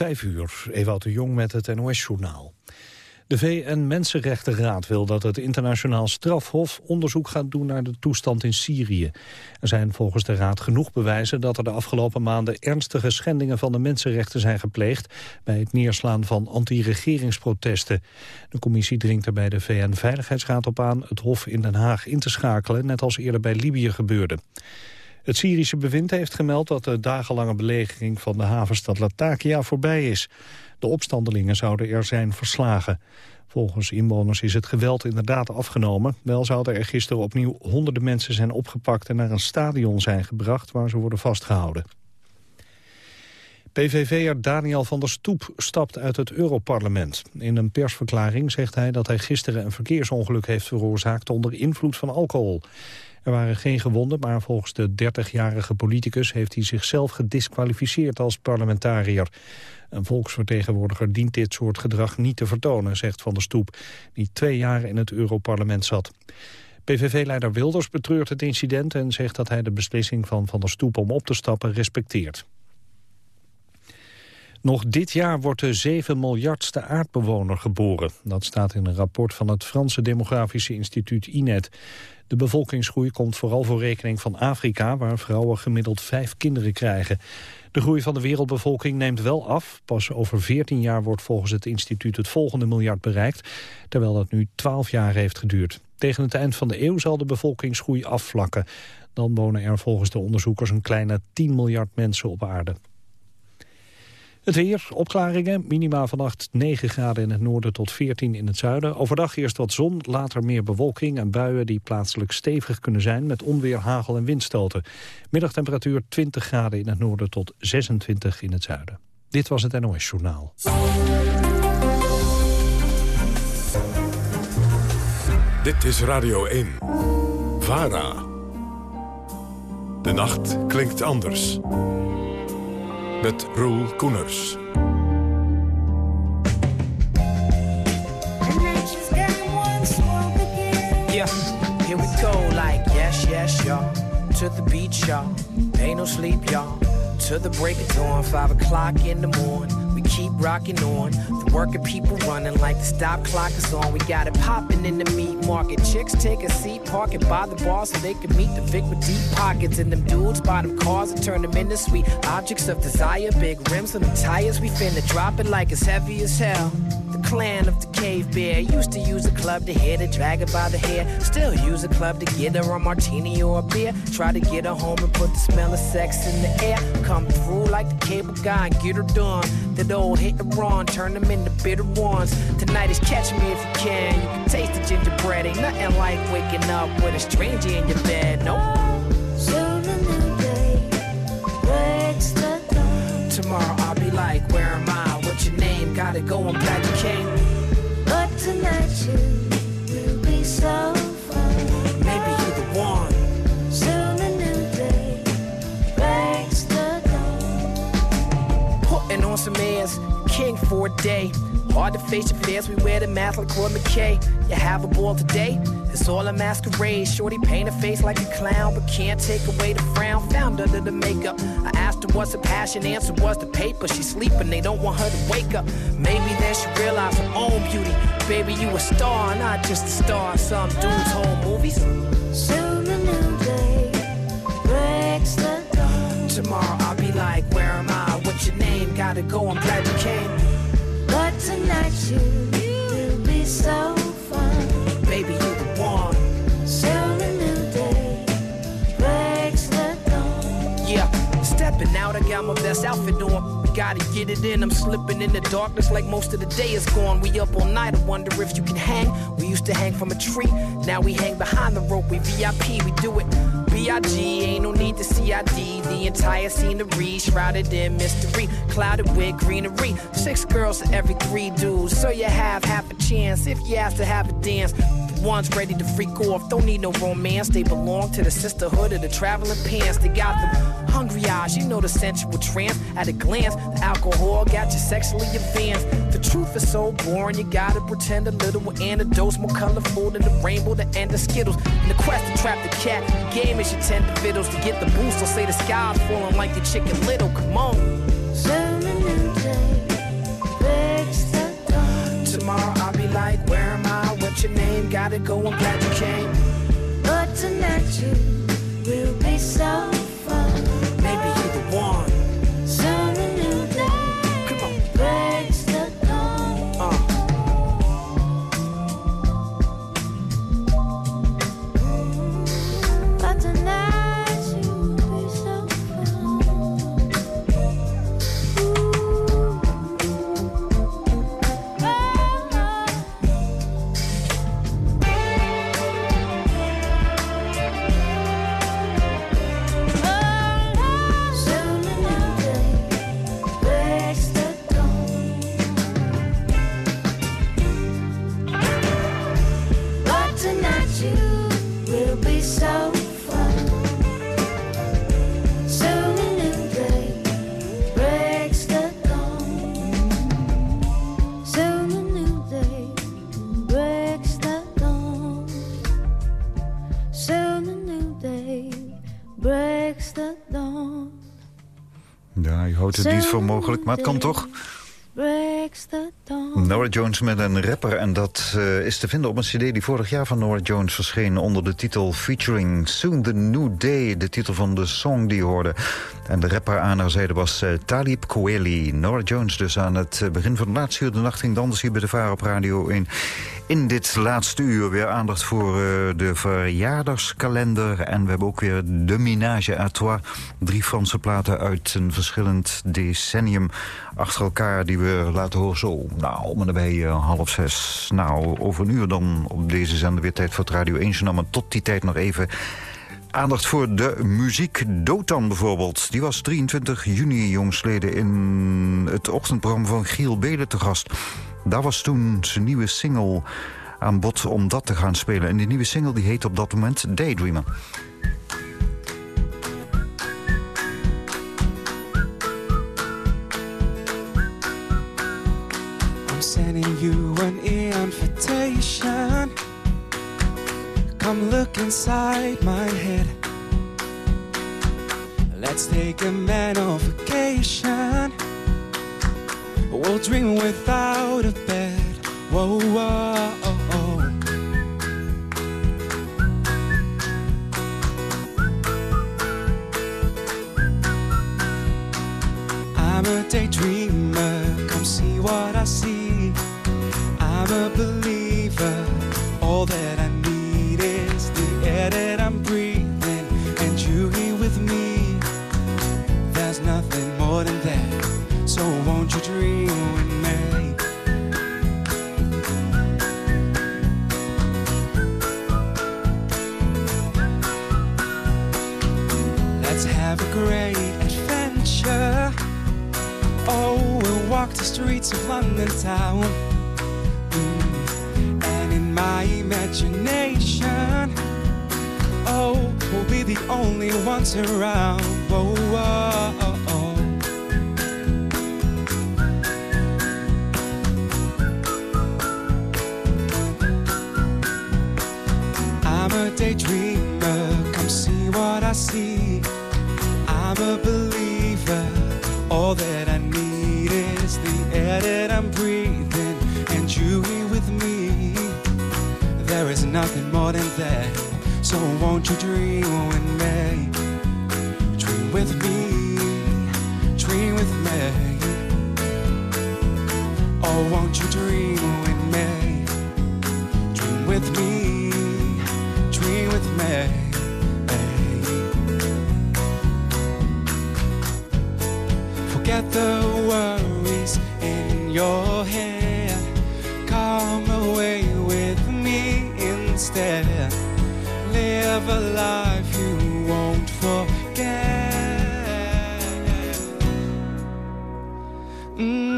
Vijf uur, Ewout de Jong met het NOS-journaal. De VN-Mensenrechtenraad wil dat het internationaal strafhof onderzoek gaat doen naar de toestand in Syrië. Er zijn volgens de raad genoeg bewijzen dat er de afgelopen maanden ernstige schendingen van de mensenrechten zijn gepleegd bij het neerslaan van anti-regeringsprotesten. De commissie dringt er bij de VN-veiligheidsraad op aan het hof in Den Haag in te schakelen, net als eerder bij Libië gebeurde. Het Syrische bewind heeft gemeld dat de dagenlange belegering van de havenstad Latakia voorbij is. De opstandelingen zouden er zijn verslagen. Volgens inwoners is het geweld inderdaad afgenomen. Wel zouden er gisteren opnieuw honderden mensen zijn opgepakt... en naar een stadion zijn gebracht waar ze worden vastgehouden. PVV'er Daniel van der Stoep stapt uit het Europarlement. In een persverklaring zegt hij dat hij gisteren een verkeersongeluk heeft veroorzaakt onder invloed van alcohol. Er waren geen gewonden, maar volgens de 30-jarige politicus heeft hij zichzelf gedisqualificeerd als parlementariër. Een volksvertegenwoordiger dient dit soort gedrag niet te vertonen, zegt Van der Stoep, die twee jaar in het Europarlement zat. PVV-leider Wilders betreurt het incident en zegt dat hij de beslissing van Van der Stoep om op te stappen respecteert. Nog dit jaar wordt de 7 miljardste aardbewoner geboren. Dat staat in een rapport van het Franse Demografische Instituut INET. De bevolkingsgroei komt vooral voor rekening van Afrika... waar vrouwen gemiddeld vijf kinderen krijgen. De groei van de wereldbevolking neemt wel af. Pas over 14 jaar wordt volgens het instituut het volgende miljard bereikt... terwijl dat nu 12 jaar heeft geduurd. Tegen het eind van de eeuw zal de bevolkingsgroei afvlakken. Dan wonen er volgens de onderzoekers een kleine 10 miljard mensen op aarde. Het weer, opklaringen, minima vannacht 9 graden in het noorden tot 14 in het zuiden. Overdag eerst wat zon, later meer bewolking en buien die plaatselijk stevig kunnen zijn met onweer, hagel en windstoten. Middagtemperatuur 20 graden in het noorden tot 26 in het zuiden. Dit was het NOS Journaal. Dit is Radio 1. VARA. De nacht klinkt anders met Roel Koeners. Yeah, here we go like yes, yes, y'all. To the beach, y'all. Ain't no sleep, y'all. To the break of dawn, five o'clock in the morning we keep rocking on. The working people running like the stop clock is on. We got it popping in the meat market. Chicks take a seat, parking by the bar so they can meet the Vic with deep pockets. And them dudes buy them cars and turn them into sweet objects of desire. Big rims on the tires, we finna drop it like it's heavy as hell clan of the cave bear. Used to use a club to hit it, drag it by the hair. Still use a club to get her a martini or a beer. Try to get her home and put the smell of sex in the air. Come through like the cable guy and get her done. That old hit and run, turn them into bitter ones. Tonight is catch me if you can. You can taste the gingerbread. Ain't nothing like waking up with a stranger in your bed. No. Soon a new day breaks the dawn. Tomorrow I'll be like, where am I? Your name, got it going, glad you came. But tonight you will be so fun. Maybe you're the one. Soon a new day breaks the dawn. Putting on some airs, king for a day. Hard to face your fears, we wear the mask like Claude McKay. You have a ball today, it's all a masquerade. Shorty paint a face like a clown, but can't take away the frown found under the makeup. I asked her what's her passion, answer was the paper. She's sleeping, they don't want her to wake up. Maybe then she realized her own beauty. Baby, you a star, not just a star. Some dude's home movies. Soon a new day breaks the dawn. Tomorrow I'll be like, where am I? What's your name? Gotta go, I'm glad you came. Tonight you will be so fun. Baby, you the one. Soon a new day breaks the dawn. Yeah, stepping out, I got my best outfit on. We gotta get it in. I'm slipping in the darkness like most of the day is gone. We up all night. I wonder if you can hang. We used to hang from a tree. Now we hang behind the rope. We VIP. We do it. B.I.G. Ain't no need to CID. The entire scenery shrouded in mystery, clouded with greenery. Six girls to every three dudes, so you have half a chance if you ask to have a dance ones ready to freak off. Don't need no romance, they belong to the sisterhood of the traveling pants. They got them hungry eyes, you know the sensual trance. At a glance, the alcohol got you sexually advanced. The truth is so boring, you gotta pretend a little with antidotes more colorful than the rainbow, the end of Skittles. And the quest to trap the cat, the game is your tend to fiddles to get the boost. Don't say the sky's falling like the chicken little. Come on. Tomorrow I'll be like, where am I? your name. Gotta go, I'm glad you came. But tonight you will be so. Mogelijk, maar het kan toch. Nora Jones met een rapper en dat eh, is te vinden op een cd die vorig jaar van Nora Jones verscheen onder de titel Featuring Soon the New Day, de titel van de song die hoorde. En de rapper aan haar zijde was eh, Talib Kweli. Nora Jones dus aan het eh, begin van de laatste uur. De nacht ging anders hier bij de Vara op Radio 1. In dit laatste uur weer aandacht voor eh, de verjaardagskalender. En we hebben ook weer de Minage à Trois. Drie Franse platen uit een verschillend decennium achter elkaar... die we laten horen zo, nou, om en nabij eh, half zes. Nou, over een uur dan op deze zender weer tijd voor het Radio 1 journaal. Maar tot die tijd nog even... Aandacht voor de muziek. Dotan bijvoorbeeld. Die was 23 juni jongsleden in het ochtendprogramma van Giel Belen te gast. Daar was toen zijn nieuwe single aan bod om dat te gaan spelen. En die nieuwe single die heet op dat moment Daydreamer. I'm sending you an invitation. Come look inside my head. Let's take a mental vacation. We'll dream without a bed. Whoa, whoa, oh, oh. I'm a daydreamer, come see what I see. I'm a believer, all that I London town. Mm. And in my imagination, oh, we'll be the only ones around. Whoa, oh, oh. That, so won't you dream with me? Dream with me, dream with me. Oh, won't you Live a life you won't forget. Mm,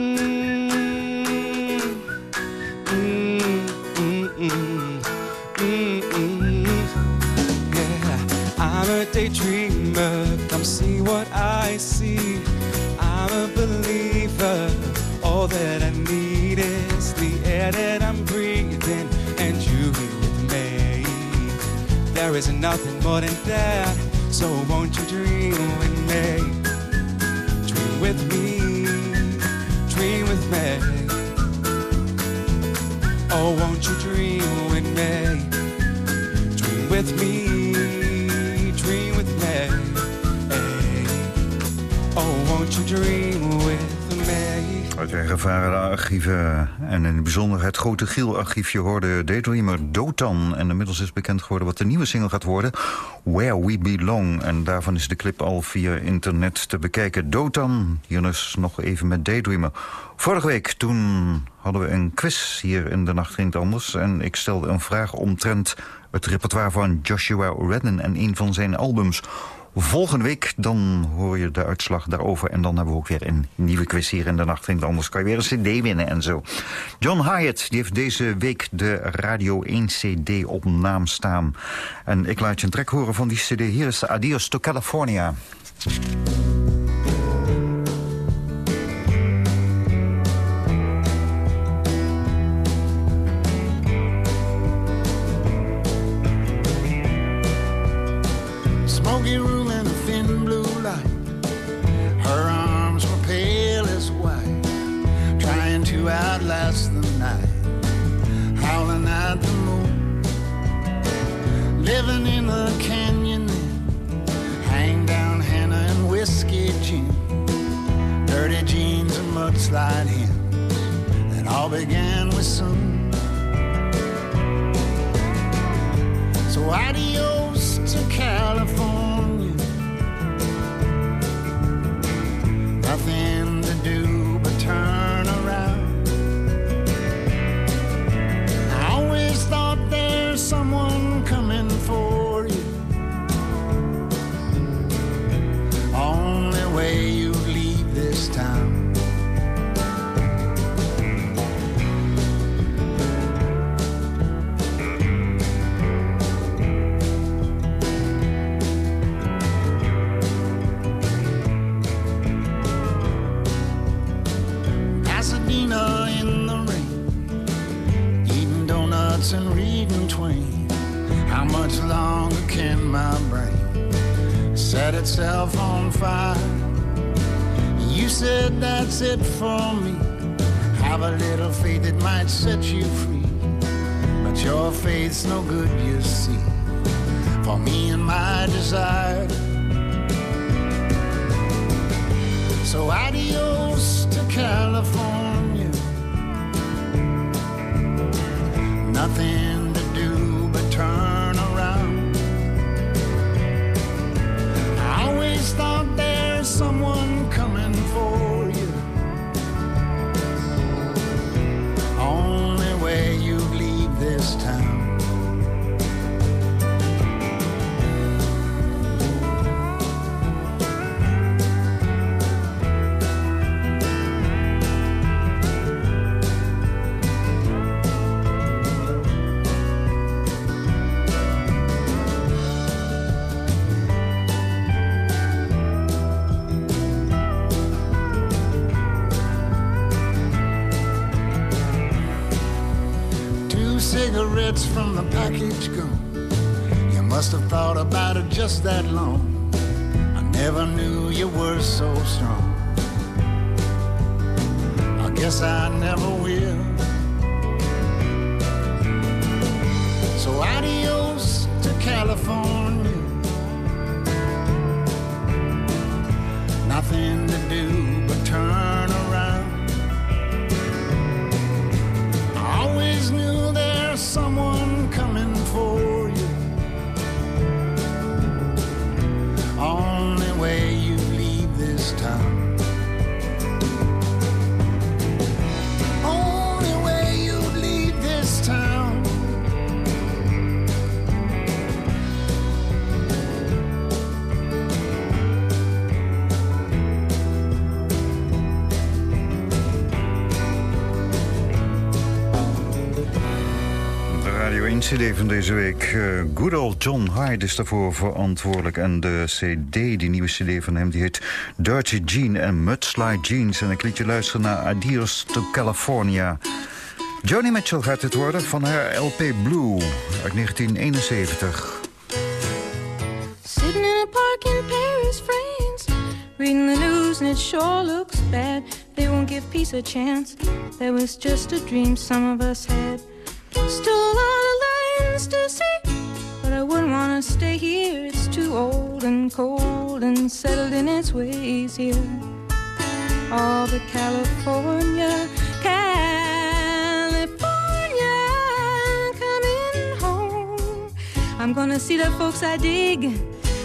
there is nothing more than that. So won't you dream with me? Dream with me, dream with me. Oh, won't you dream with me? Dream with me, dream with me. Hey. Oh, won't you dream? Uit gevaren archieven en in het bijzonder het grote Giel-archiefje hoorde Daydreamer Dotan. En inmiddels is bekend geworden wat de nieuwe single gaat worden, Where We Belong. En daarvan is de clip al via internet te bekijken. Dotan, hier dus nog even met Daydreamer. Vorige week, toen hadden we een quiz hier in de Nacht Ging Anders. En ik stelde een vraag omtrent het repertoire van Joshua Redden en een van zijn albums. Volgende week dan hoor je de uitslag daarover. En dan hebben we ook weer een nieuwe quiz hier in de nacht. En anders kan je weer een cd winnen en zo. John Hyatt die heeft deze week de Radio 1 cd op naam staan. En ik laat je een track horen van die cd. Hier is de Adios to California. Outlast the night, howling at the moon. Living in a canyon, hang down henna and whiskey gin, dirty jeans and mudslide hymns. That all began with soon. So adios to California. Set itself on fire? You said that's it for me. Have a little faith it might set you free, but your faith's no good, you see. For me and my desire. So adios to California. Nothing always thought there's someone coming from the package gone. You must have thought about it just that long. I never knew you were so strong. I guess I never will. John Hyde is daarvoor verantwoordelijk. En de CD, die nieuwe CD van hem, die heet Dirty Jean en Mudslide Jeans. En ik liet je luisteren naar Adios to California. Joni Mitchell gaat het worden van haar LP Blue uit 1971. Sitting in a park in Paris, France, reading the news and it sure looks bad. They won't give peace a chance. That was just a dream some of us had. Still a lot of lands to see, Stay here. It's too old and cold and settled in its ways here. all but California, California, coming home. I'm gonna see the folks I dig.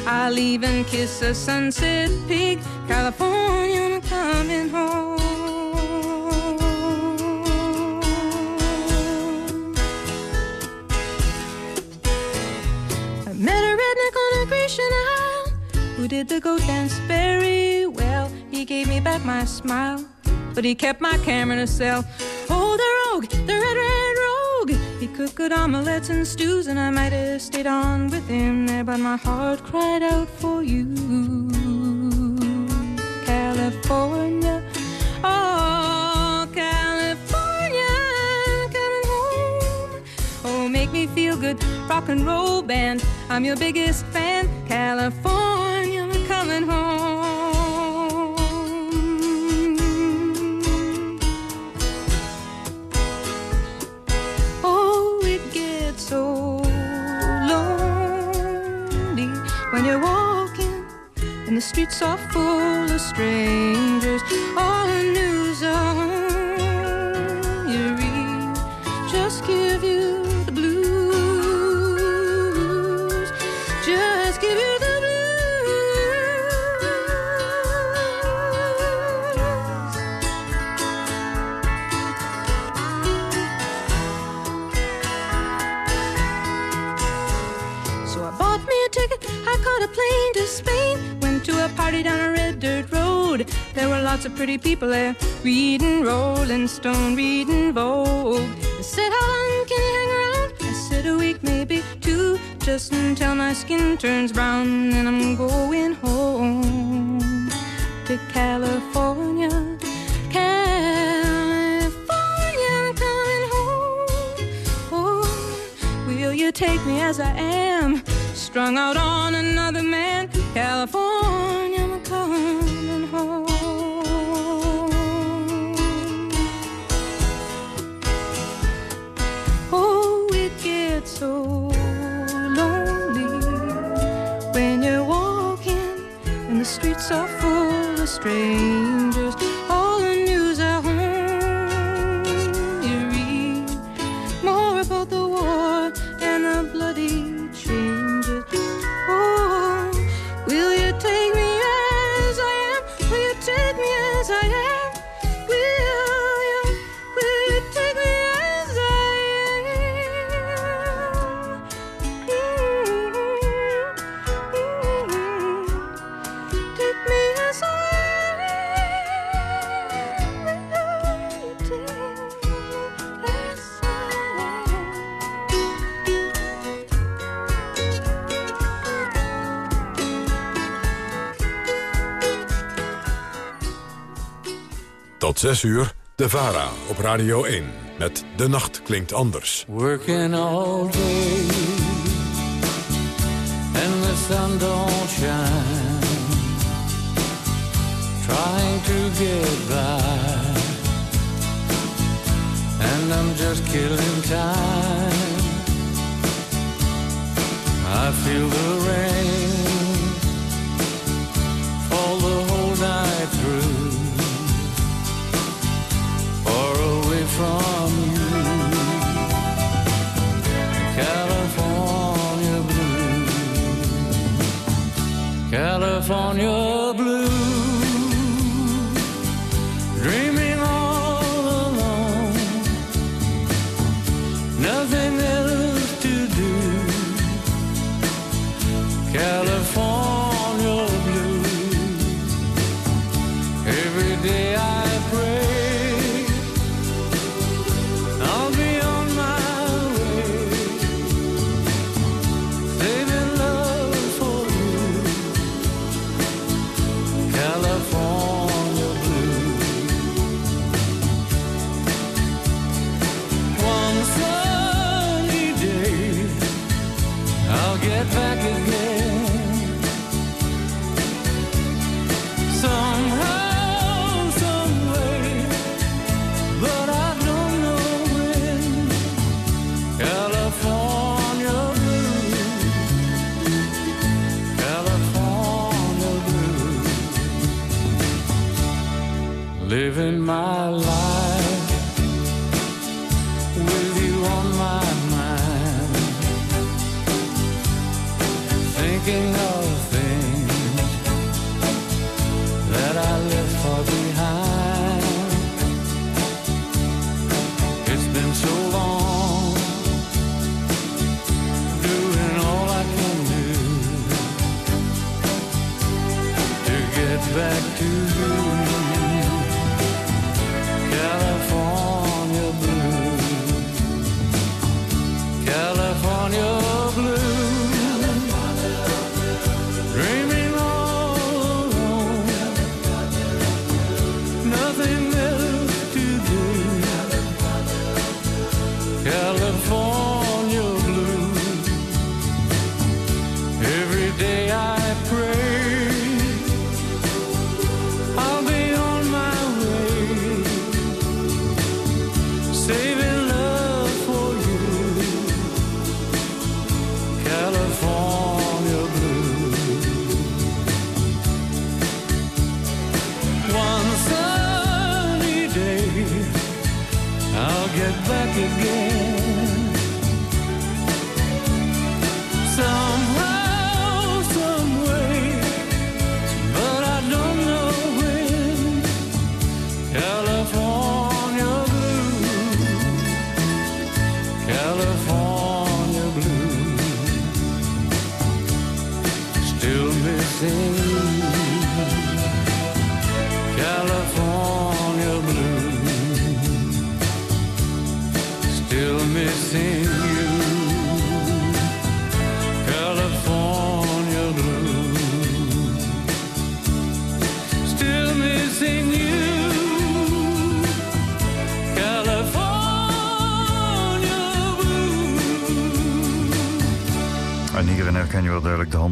I'll even kiss a sunset pig. California, I'm coming home. Did the goat dance very well. He gave me back my smile, but he kept my camera in a cell. Oh, the rogue, the red, red rogue. He cooked good omelets and stews, and I might have stayed on with him there, but my heart cried out for you. California, oh, California, coming home. Oh, make me feel good, rock and roll band. I'm your biggest fan, California, coming home. Oh, it gets so lonely when you're walking and the streets are full of strangers. All the news on I caught a plane to Spain. Went to a party down a red dirt road. There were lots of pretty people there, reading Rolling Stone, reading Vogue. They said, How long can you hang around? I said, A week, maybe two, just until my skin turns brown. And I'm going home to California. Oh, will you take me as I am? Strung out on another man. California, I'm coming home. Oh, it gets so lonely when you're walking and the streets are full of strangers. Tot 6 uur, de VARA op Radio 1. Met De Nacht Klinkt Anders. Working all day and the sun don't shine. Trying to get by, and I'm just killing time. I feel the back to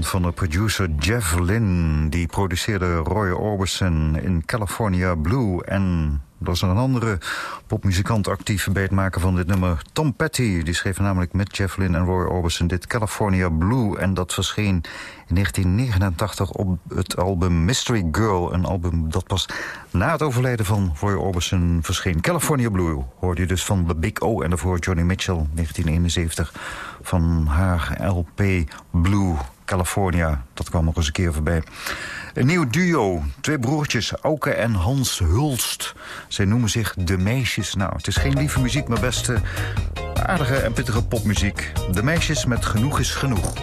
van de producer Jeff Lynne. Die produceerde Roy Orbison in California Blue. En er is er een andere popmuzikant actief bij het maken van dit nummer. Tom Petty, die schreef namelijk met Jeff Lynne en Roy Orbison dit California Blue. En dat verscheen in 1989 op het album Mystery Girl. Een album dat pas na het overlijden van Roy Orbison verscheen. California Blue hoorde je dus van The Big O en daarvoor Johnny Mitchell 1971 van haar LP Blue California. Dat kwam nog eens een keer voorbij. Een nieuw duo, twee broertjes, Auke en Hans Hulst. Zij noemen zich De Meisjes. Nou, het is geen lieve muziek, maar best eh, aardige en pittige popmuziek. De Meisjes met Genoeg is Genoeg.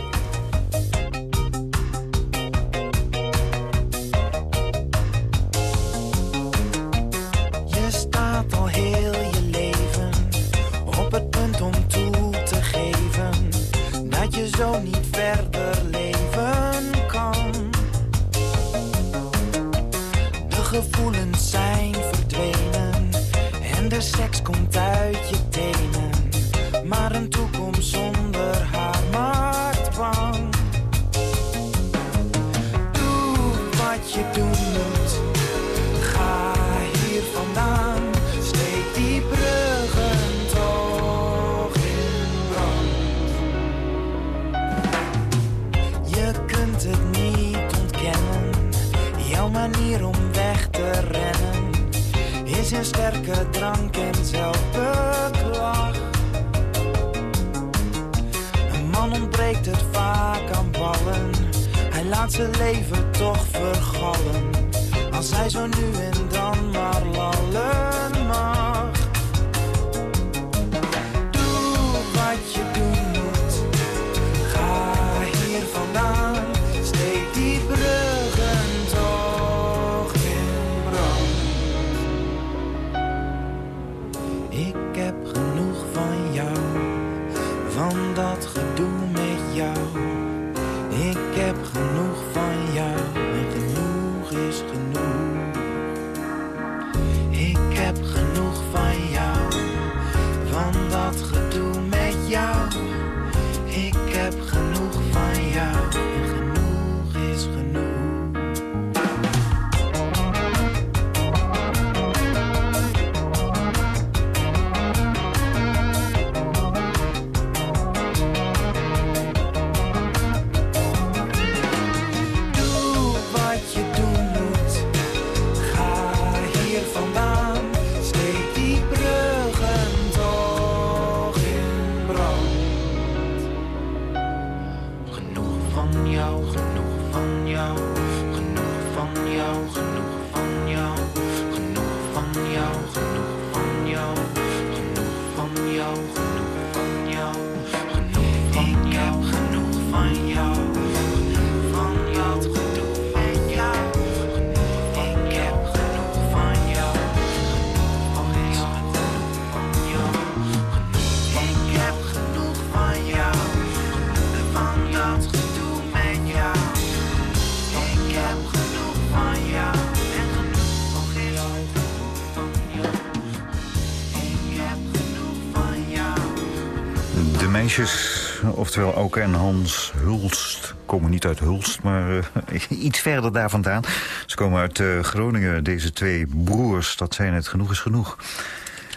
Oftewel Auke en Hans Hulst, komen niet uit Hulst, maar uh, iets verder daar vandaan. Ze komen uit uh, Groningen, deze twee broers, dat zijn het, genoeg is genoeg.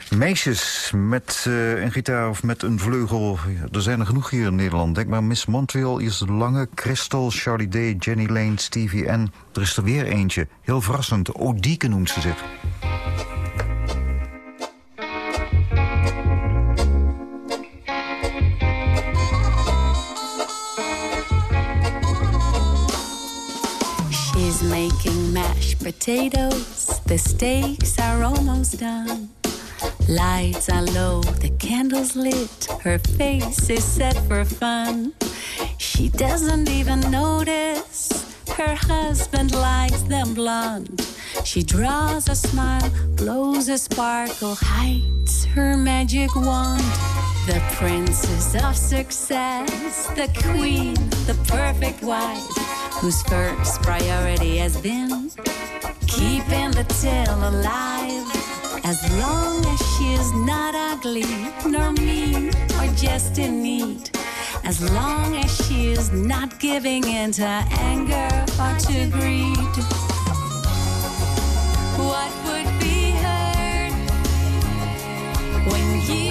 Meisjes met uh, een gitaar of met een vleugel, er zijn er genoeg hier in Nederland. Denk maar Miss Montreal, de Lange, Crystal, Charlie Day, Jenny Lane, Stevie en er is er weer eentje. Heel verrassend, Odieke noemt ze zich. Potatoes, the steaks are almost done. Lights are low, the candles lit, her face is set for fun. She doesn't even notice her husband likes them blonde. She draws a smile, blows a sparkle, hides her magic wand. The princess of success, the queen, the perfect wife, whose first priority has been keeping the tale alive. As long as she is not ugly, nor mean, or just in need. As long as she is not giving in to anger or to greed. What would be heard when you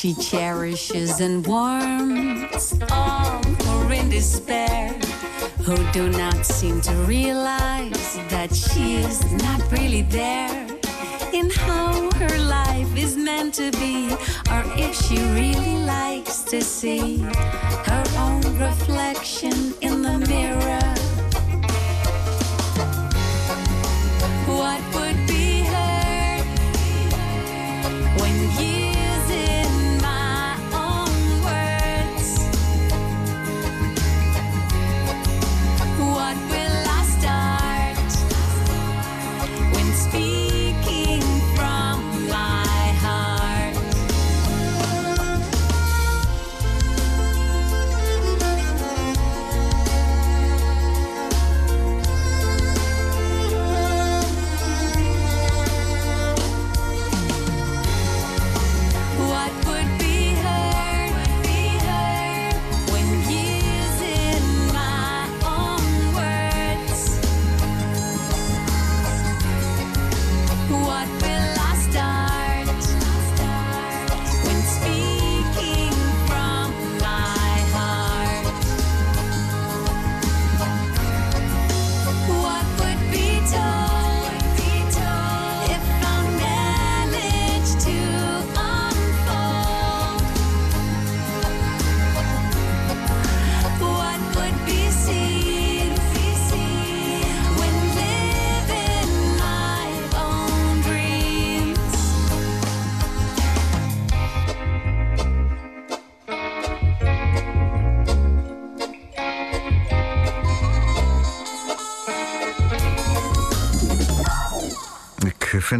She cherishes and warms. All who are in despair, who do not seem to realize that she is not really there in how her life is meant to be, or if she really likes to see her own reflection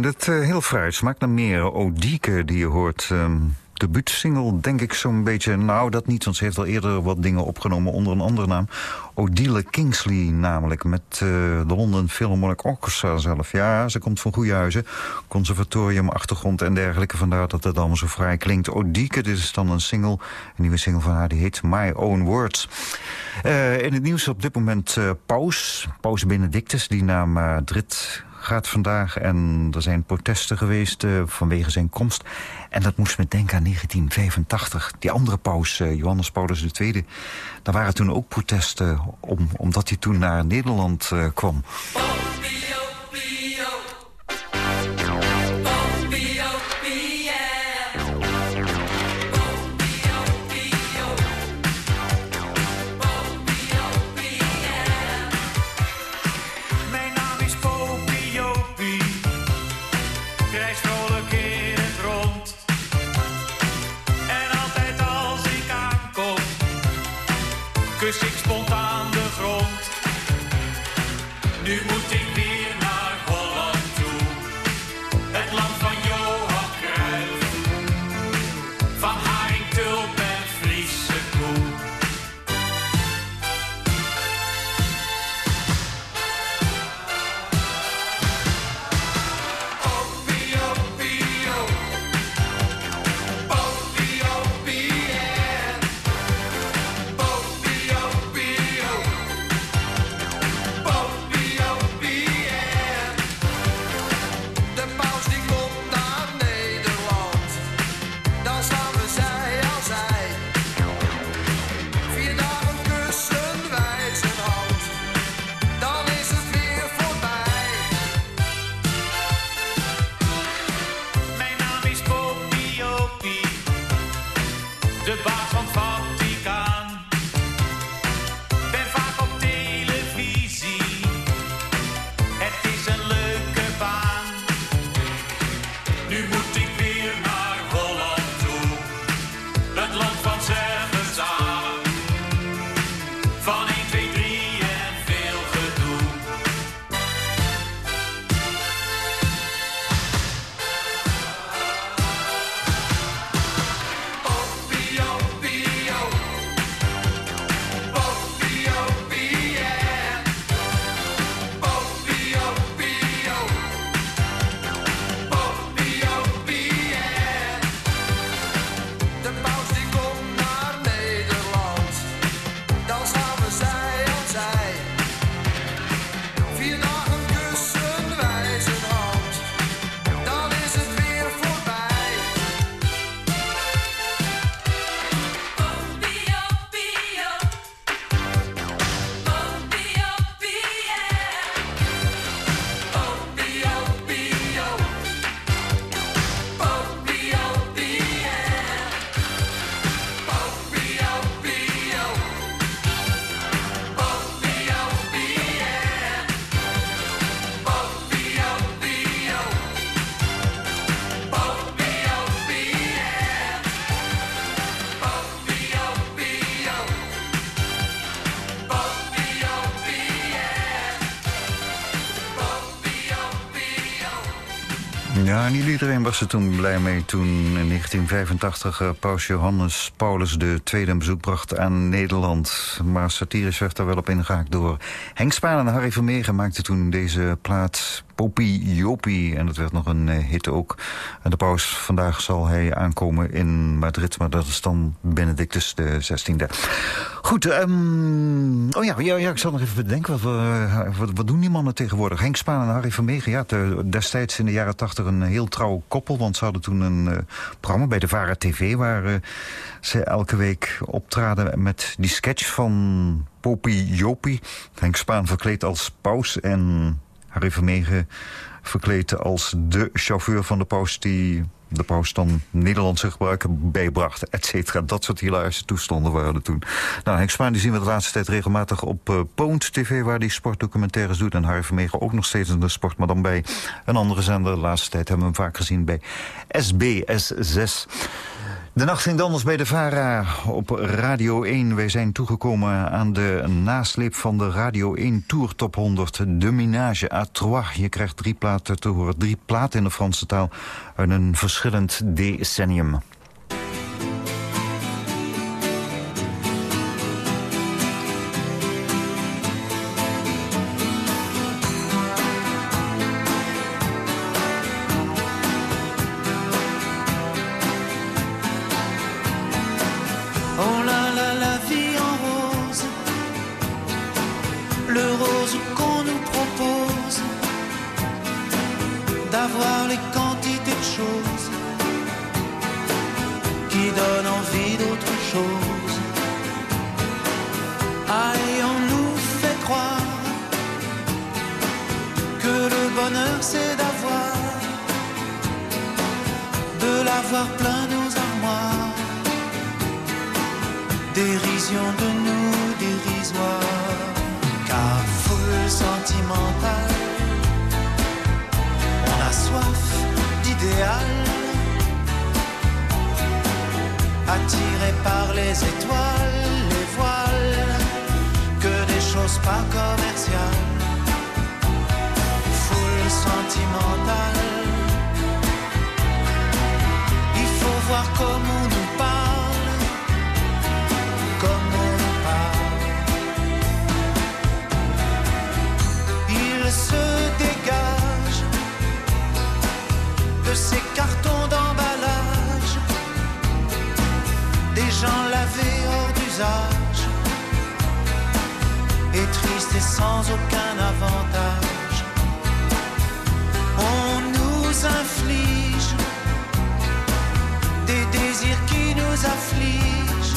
vind het uh, heel fraai. smaakt naar meer. Odieke die je hoort. Um, debuutsingle denk ik zo'n beetje... Nou, dat niet, want ze heeft al eerder wat dingen opgenomen onder een andere naam. Odile Kingsley namelijk, met uh, de London Philharmonic Orchestra zelf. Ja, ze komt van goede huizen, conservatorium, achtergrond en dergelijke. Vandaar dat het allemaal zo fraai klinkt. Odieke, dit is dan een single, een nieuwe single van haar, die heet My Own Words. Uh, in het nieuws op dit moment Paus, Paus Benedictus, die naar Madrid gaat vandaag. En er zijn protesten geweest uh, vanwege zijn komst. En dat moest me denken aan 1985. Die andere paus, uh, Johannes Paulus II. Daar waren toen ook protesten om, omdat hij toen naar Nederland uh, kwam. Iedereen was er toen blij mee toen in 1985 uh, paus Johannes Paulus II een bezoek bracht aan Nederland. Maar satirisch werd daar wel op ingehaakt door Henk Spaan en Harry Vermegen maakten toen deze plaat Poppy Jopie. En dat werd nog een uh, hit ook. En de paus, vandaag zal hij aankomen in Madrid, maar dat is dan Benedictus de 16e. Goed, um, oh ja, ja, ja, ik zal nog even bedenken, wat, wat, wat, doen die mannen tegenwoordig? Henk Spaan en Harry Vermegen, ja, de, destijds in de jaren 80 een heel trouw koppel. Want ze hadden toen een uh, programma bij de VARA TV... waar ze elke week optraden met die sketch van Poppy Jopie. Henk Spaan verkleed als paus en Harry verkleed als de chauffeur van de paus... die de paus dan Nederlandse gebruiken bijbracht, et cetera. Dat soort hilarische toestanden waren er toen. Nou, Henk Spaan die zien we de laatste tijd regelmatig op uh, Poont TV... waar hij sportdocumentaires doet. En Harry Vermegen ook nog steeds in de sport, maar dan bij een andere zender. De laatste tijd hebben we hem vaak gezien bij SBS 6. De nacht ging anders bij de VARA op Radio 1. Wij zijn toegekomen aan de nasleep van de Radio 1 Tour Top 100. De Minage à Trois. Je krijgt drie platen te horen. Drie platen in de Franse taal uit een verschillend decennium. avoir plein nos armoires. Dérision de nous dérisoire, car foule sentimentale, on a soif d'idéal. Attiré par les étoiles, les voiles, que des choses pas commerciales, foule sentimentale. comme on nous parle, comme on parle. Il se dégage de ces cartons d'emballage, des gens lavés hors d'usage, et tristes et sans aucun avantage. On nous inflige afflige.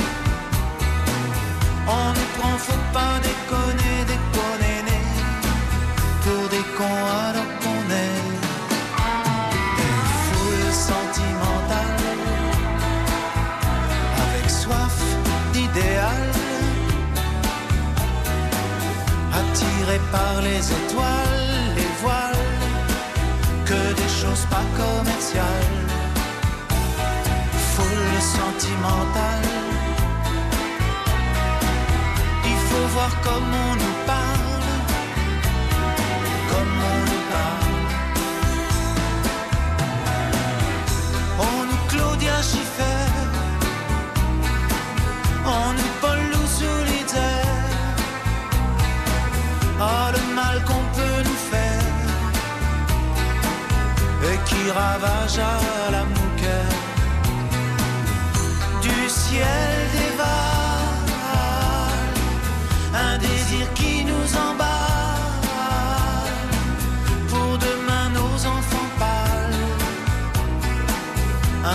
On est prend, faut pas déconner, déconner, né, pour des cons alors qu'on est. Des foules sentimentales, avec soif d'idéal, attirés par les étoiles, les voiles, que des choses pas commerciales. Il faut voir comment on nous parle, comme on nous parle. On nous Claudia Schiffer, on nous Paul Solitaire. Oh, le mal qu'on peut nous faire. Et qui ravage à la ciel dévale un désir qui nous emballe. Pour demain nos enfants pâles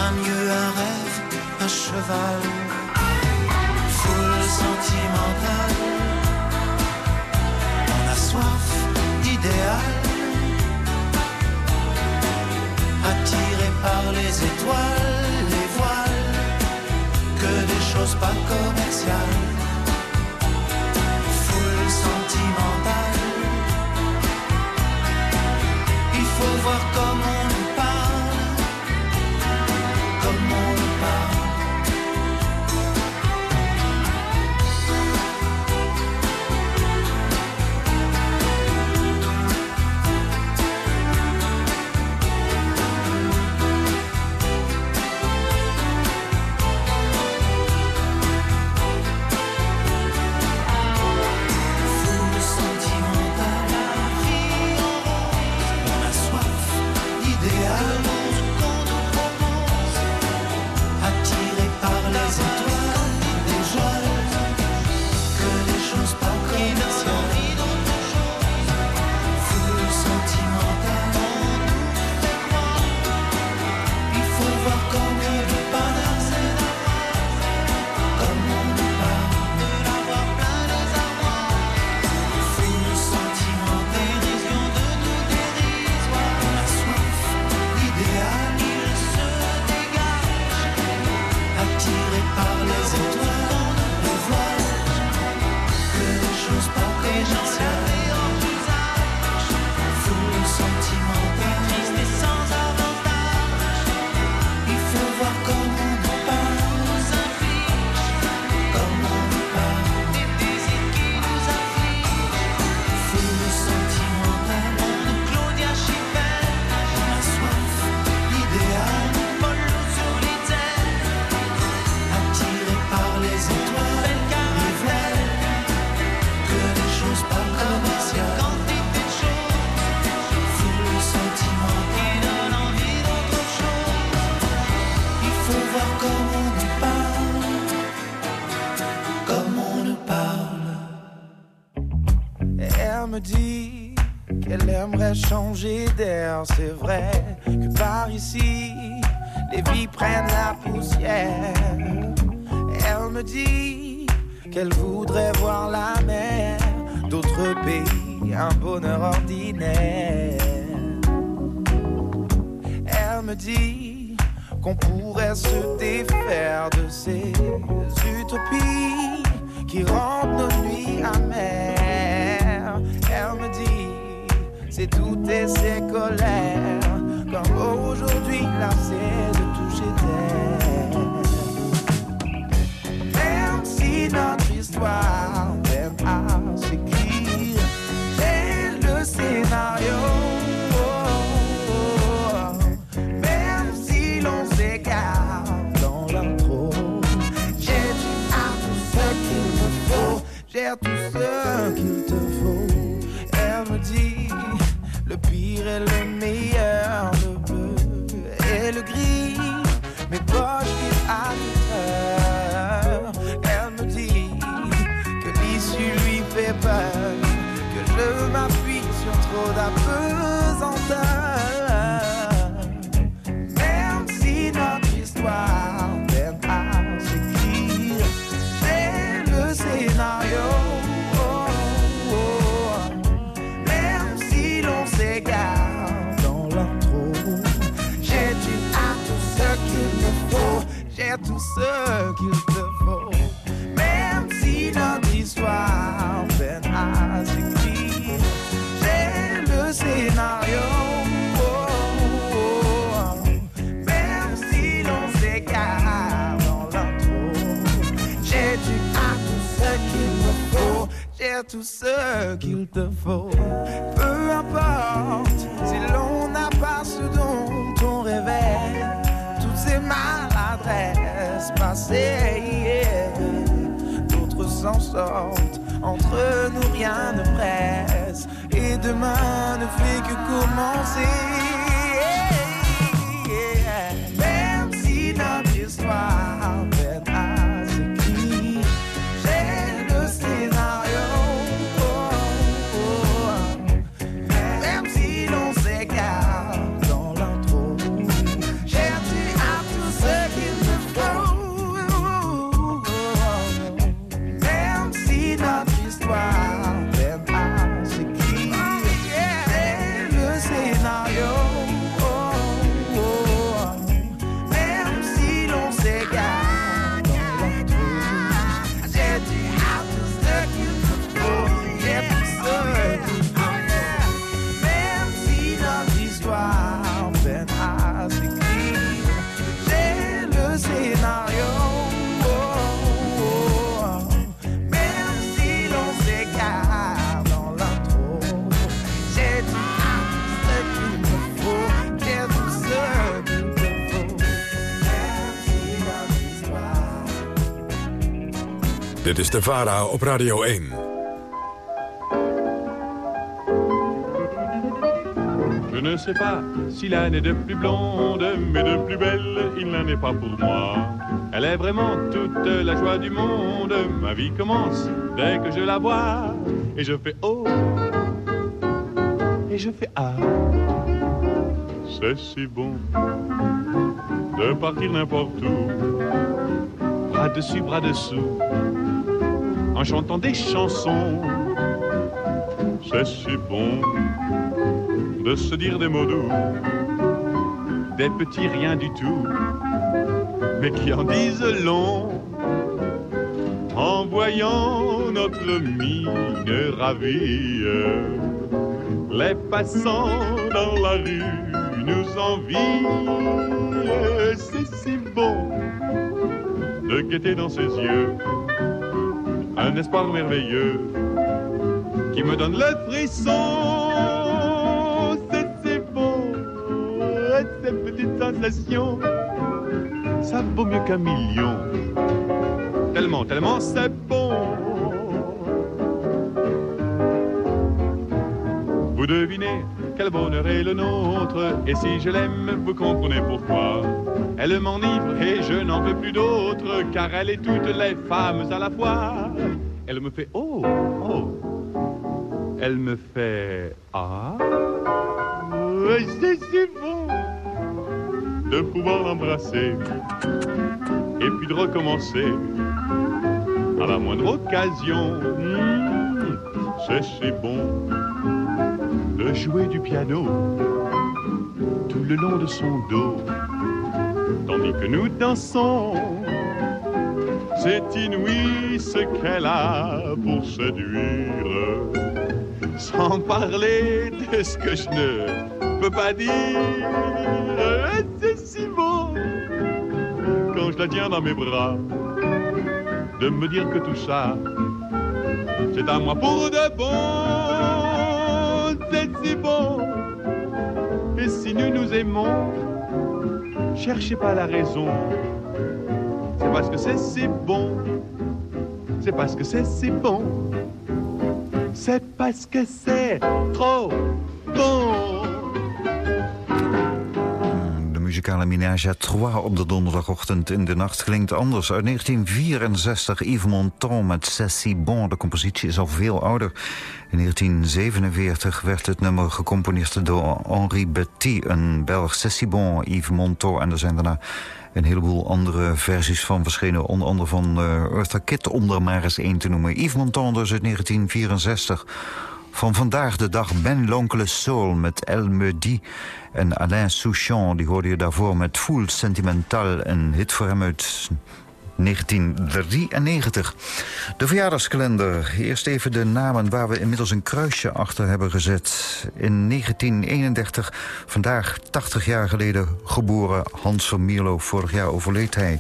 un mieux un rêve un cheval. Foule sentimentale soif d'idéal, attiré par les étoiles, pas commerciales, foule sentimentale. Il faut voir comment c'est vrai que par ici, qu'il te faut. Elle me dit le pire et le meilleur, le bleu et le gris. Mes poches vivent à. Elle me dit que l'issue lui fait peur, que je m'appuie sur trop d'apesanteur. Ce qu'il te faut. Même si notre histoire peine à s'écrire, j'ai le scénario. Même si l'on s'égare dans l'intro, j'ai du à tout ce qu'il me faut, j'ai tout ce qu'il te faut. Peu importe si l'on n'a pas ce dont on rêvait, toutes ces maladresses passées hier, d'autres s'en sortent. Entre nous rien ne presse et demain ne fait que commencer. Dit is de VARA op Radio 1. Je ne sais pas si l'âne est de plus blonde, mais de plus belle, il n'en est pas pour moi. Elle est vraiment toute la joie du monde. Ma vie commence dès que je la vois. Et je fais oh, et je fais ah. C'est si bon de partir n'importe où, bras dessus, bras dessous, en chantant des chansons. C'est si bon de se dire des mots doux, des petits rien du tout, mais qui en disent long. En voyant notre mine ravie, les passants dans la rue nous envient. C'est si bon de guetter dans ses yeux un espoir merveilleux qui me donne le frisson. C'est si bon, et ces petites sensations, ça vaut mieux qu'un million. Tellement, tellement c'est bon. Vous devinez quel bonheur est le nôtre, et si je l'aime, vous comprenez pourquoi. Elle m'enivre et je n'en veux plus d'autre, car elle est toutes les femmes à la fois. Elle me fait oh, oh. Elle me fait Ah, c'est si bon. De pouvoir l'embrasser. Et puis de recommencer. À la moindre occasion. Mmh, c'est si bon. De jouer du piano. Tout le long de son dos, tandis que nous dansons. C'est inouï ce qu'elle a pour séduire, sans parler de ce que je ne peux pas dire. C'est si beau quand je la tiens dans mes bras de me dire que tout ça, c'est à moi pour de bon. C'est si bon. Et si nous nous aimons, cherchez pas la raison. Parce que c'est si bon. C'est parce que c'est si bon. C'est parce que c'est trop bon. De muzikale Ménage à Trois op de donderdagochtend in de nacht klinkt anders. Uit 1964 Yves Montand met Ceci Bon. De compositie is al veel ouder. In 1947 werd het nummer gecomponeerd door Henri Betty, een Belg. Ceci Bon, Yves Montand. En er zijn daarna een heleboel andere versies van verschenen. Onder andere van uh, Eartha Kitt, om er maar eens één te noemen. Yves Montand dus uit 1964. Van vandaag de dag Ben L'Oncle Soul met El Medi. En Alain Souchon, die hoorde je daarvoor met Foul Sentimental. Een hit voor hem uit 1993. De verjaardagskalender. Eerst even de namen waar we inmiddels een kruisje achter hebben gezet. In 1931, vandaag 80 jaar geleden geboren Hans van Mierlo. Vorig jaar overleed hij.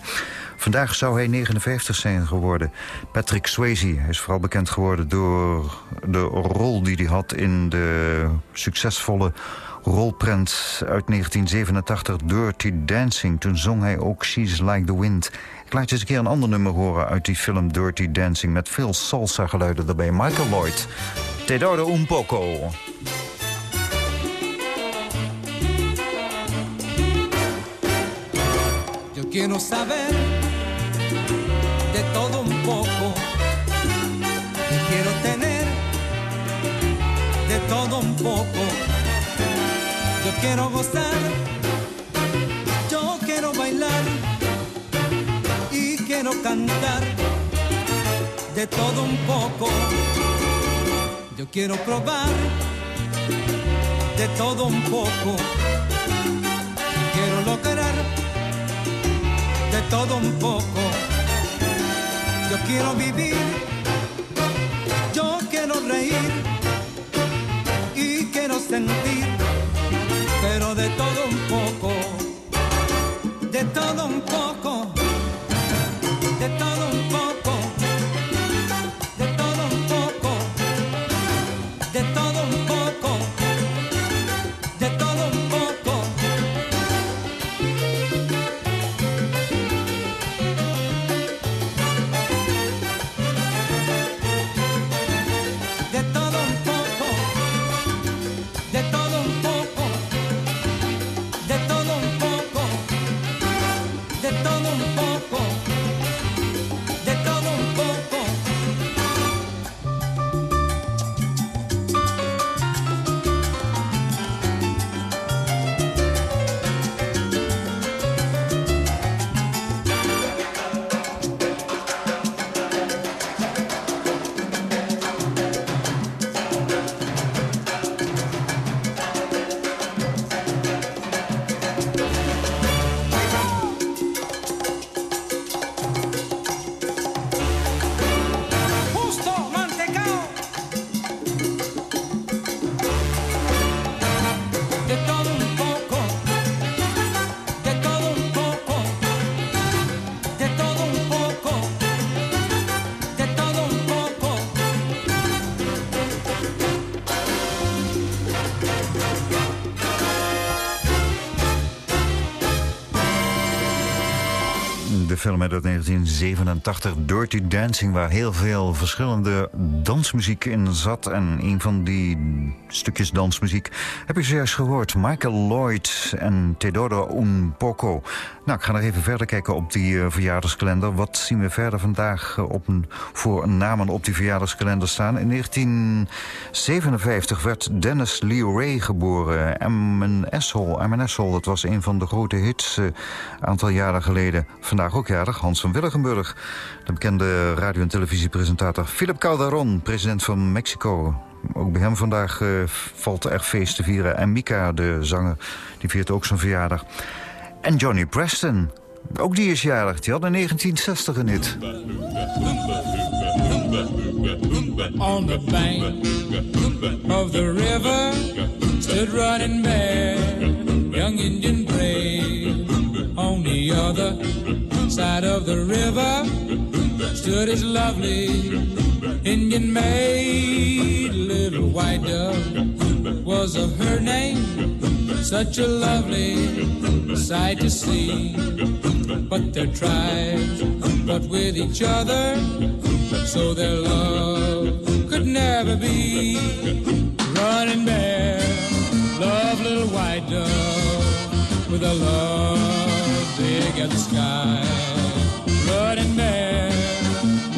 Vandaag zou hij 59 zijn geworden. Patrick Swayze hij is vooral bekend geworden door de rol die hij had... in de succesvolle rolprent uit 1987, Dirty Dancing. Toen zong hij ook She's Like the Wind. Ik laat je eens een keer een ander nummer horen uit die film Dirty Dancing... met veel salsa-geluiden erbij. Michael Lloyd, Te Dordo Un Poco. Yo quiero saber de todo un poco. Y quiero tener de todo un poco. Yo quiero gozar, quiero cantar de todo un poco. Yo quiero probar de todo un poco. Quiero lograr de todo un poco. Yo quiero vivir, yo quiero reír y quiero sentir, pero de todo un poco, de todo un poco, de todo un poco, uit 1987, Dirty Dancing... waar heel veel verschillende dansmuziek in zat. En een van die stukjes dansmuziek heb je zojuist gehoord. Michael Lloyd en Teodoro Un Poco. Nou, ik ga nog even verder kijken op die uh, verjaardagskalender. Wat zien we verder vandaag uh, op een, voor namen op die verjaardagskalender staan? In 1957 werd Dennis Leray geboren. Emmen Essel, Essel, dat was een van de grote hits... een uh, aantal jaren geleden. Vandaag ook jarig, Hans van Willigenburg. De bekende radio- en televisiepresentator Philip Calderon, president van Mexico. Ook bij hem vandaag uh, valt er feest te vieren. En Mika, de zanger, die viert ook zijn verjaardag. En Johnny Preston, ook die is jarig. Die had in 1960 een hit. On the bank of the river stood running bear, young Indian brave. On the other side of the river stood his lovely Indian maid, little white dove was her name. Such a lovely sight to see. But their tribes fought with each other, so their love could never be. Running bear, love little white dove with a love big as the sky. Running bear,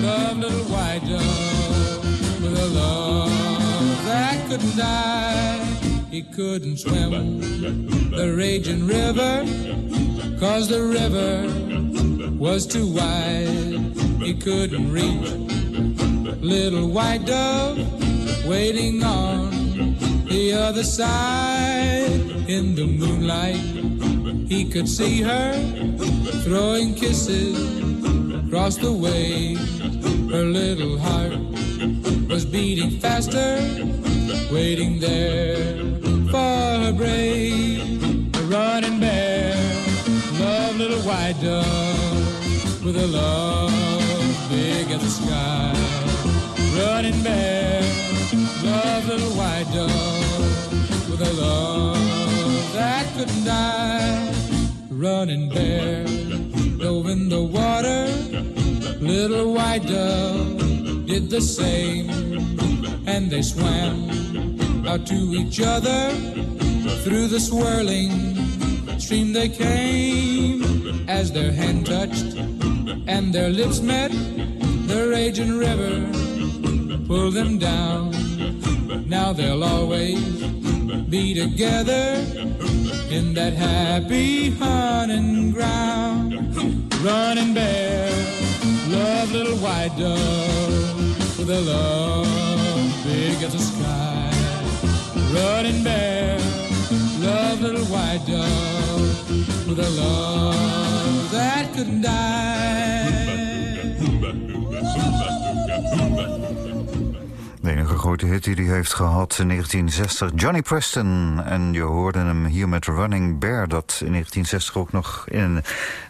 love little white dove with a love that couldn't die. He couldn't swim the raging river, cause the river was too wide. He couldn't reach little white dove waiting on the other side. In the moonlight, he could see her throwing kisses across the way. Her little heart was beating faster, waiting there for her brave. Running bear, love little white dove with a love big as the sky. Running bear, love little white dove with a love that couldn't die. Running bear, dove in the water, little white dove did the same, and they swam out to each other through the swirling stream they came. As their hand touched and their lips met the raging river pulled them down. Now they'll always be together in that happy hunting ground. Running bear love little white dove with a love big as the sky. Running bear, love little white dove with a love that couldn't die. De enige grote hit die hij heeft gehad in 1960, Johnny Preston. En je hoorde hem hier met Running Bear, dat in 1960 ook nog in een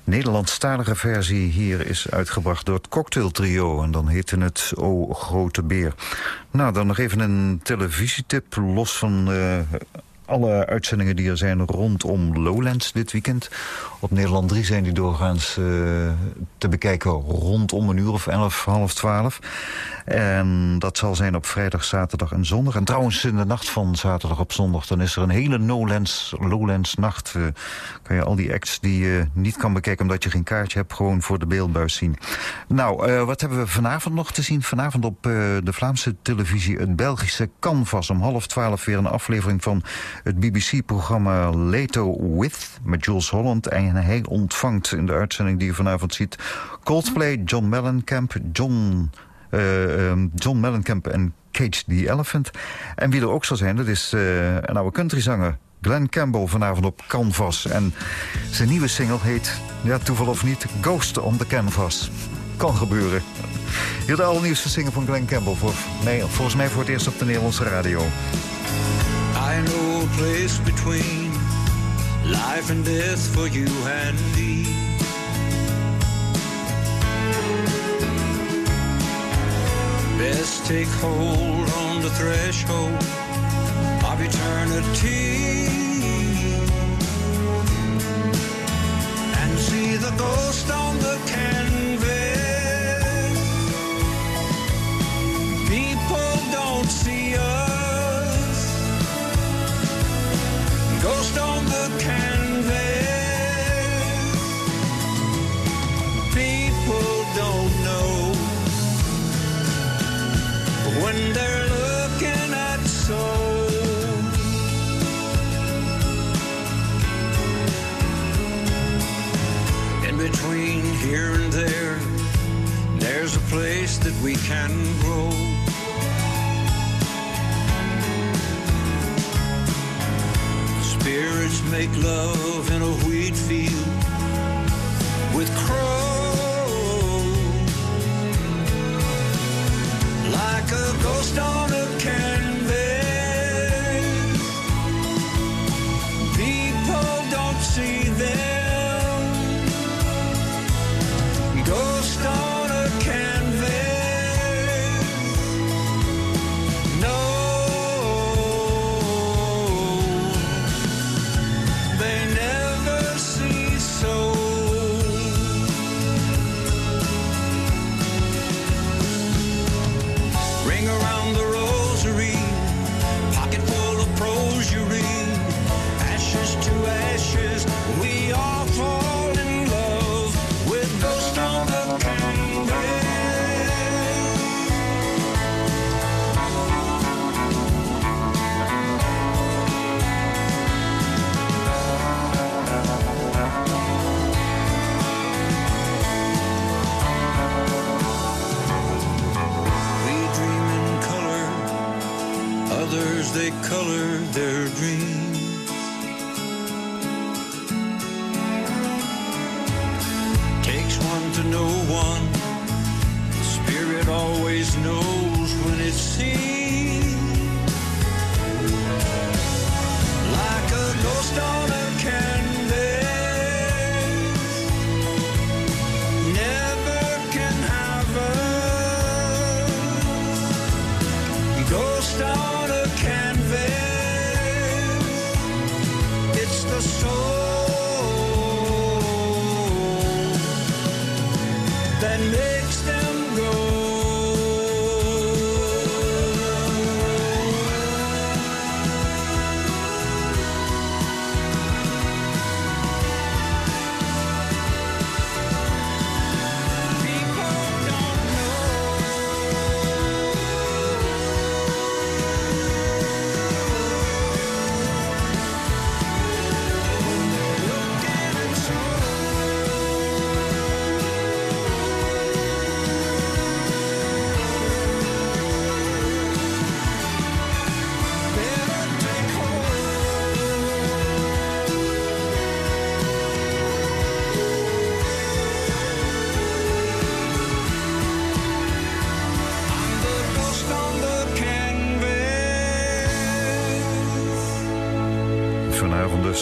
Nederlandstalige versie hier is uitgebracht door het Cocktail Trio. En dan heette het O Grote Beer. Nou, dan nog even een televisietip, los van... Uh, alle uitzendingen die er zijn rondom Lowlands dit weekend. Op Nederland 3 zijn die doorgaans uh, te bekijken rondom een uur of elf, half twaalf. En dat zal zijn op vrijdag, zaterdag en zondag. En trouwens in de nacht van zaterdag op zondag... dan is er een hele Lowlands, Lowlands nacht. Uh, kan je al die acts die je niet kan bekijken... omdat je geen kaartje hebt, gewoon voor de beeldbuis zien. Nou, uh, wat hebben we vanavond nog te zien? Vanavond op uh, de Vlaamse televisie het Belgische Canvas. Om half twaalf weer een aflevering van het BBC-programma Leto With... met Jules Holland. En hij ontvangt in de uitzending die je vanavond ziet... Coldplay, John Mellencamp, John... Uh, John Mellencamp en Cage the Elephant. En wie er ook zal zijn, dat is uh, een oude countryzanger. Glenn Campbell vanavond op Canvas. En zijn nieuwe single heet, ja toeval of niet, Ghost on the Canvas. Kan gebeuren. Hier de allernieuwste single van Glenn Campbell. Voor mij, volgens mij voor het eerst op de Nederlandse radio. I know a place between life and death for you and me. Best take hold on the threshold of eternity and see the ghost on the canvas we can grow. Spirits make love in a wheat field with crows like a ghost on a canvas.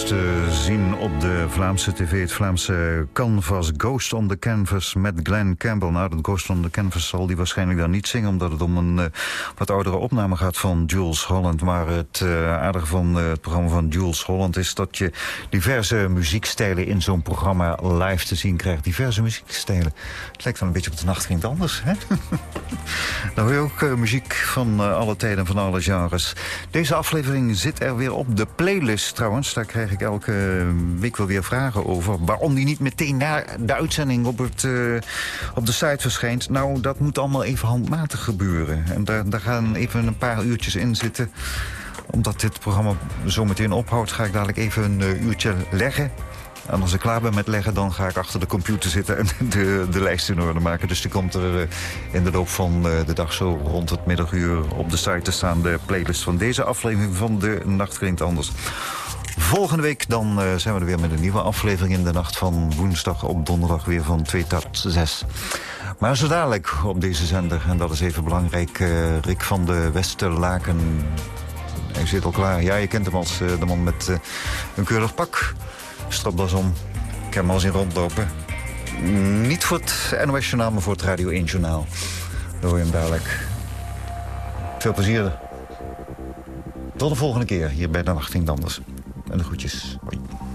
Te zien op de Vlaamse tv, het Vlaamse Canvas Ghost on the Canvas met Glenn Campbell. Nou, dat Ghost on the Canvas zal die waarschijnlijk dan niet zingen, omdat het om een eh, wat oudere opname gaat van Jules Holland. Maar het eh, aardige van eh, het programma van Jules Holland is dat je diverse muziekstijlen in zo'n programma live te zien krijgt. Diverse muziekstijlen. Het lijkt wel een beetje op de nacht ging het anders, hè? Dan hoor je ook muziek van alle tijden, van alle genres. Deze aflevering zit er weer op de playlist trouwens. Daar krijg ik elke week wel weer vragen over. Waarom die niet meteen na de uitzending op, het, eh, op de site verschijnt. Nou, dat moet allemaal even handmatig gebeuren. En daar, daar gaan even een paar uurtjes in zitten. Omdat dit programma zo meteen ophoudt, ga ik dadelijk even een eh, uurtje leggen. En als ik klaar ben met leggen, dan ga ik achter de computer zitten... en de, de lijst in orde maken. Dus die komt er eh, in de loop van eh, de dag zo rond het middaguur... op de site te staan, de playlist van deze aflevering van De Nacht Klinkt Anders. Volgende week dan eh, zijn we er weer met een nieuwe aflevering... in de nacht van woensdag op donderdag weer van 2 tot 6. Maar zo dadelijk op deze zender, en dat is even belangrijk... eh, Rick van de Westerlaken... Hij zit al klaar. Ja, je kent hem als eh, de man met een keurig pak stropdas om. Ik heb hem al zien rondlopen. Niet voor het NOS Journaal, maar voor het Radio 1 Journaal. Dan hoor je hem dadelijk. Veel plezier. Tot de volgende keer hier bij de Nacht Anders. En de groetjes. Hoi.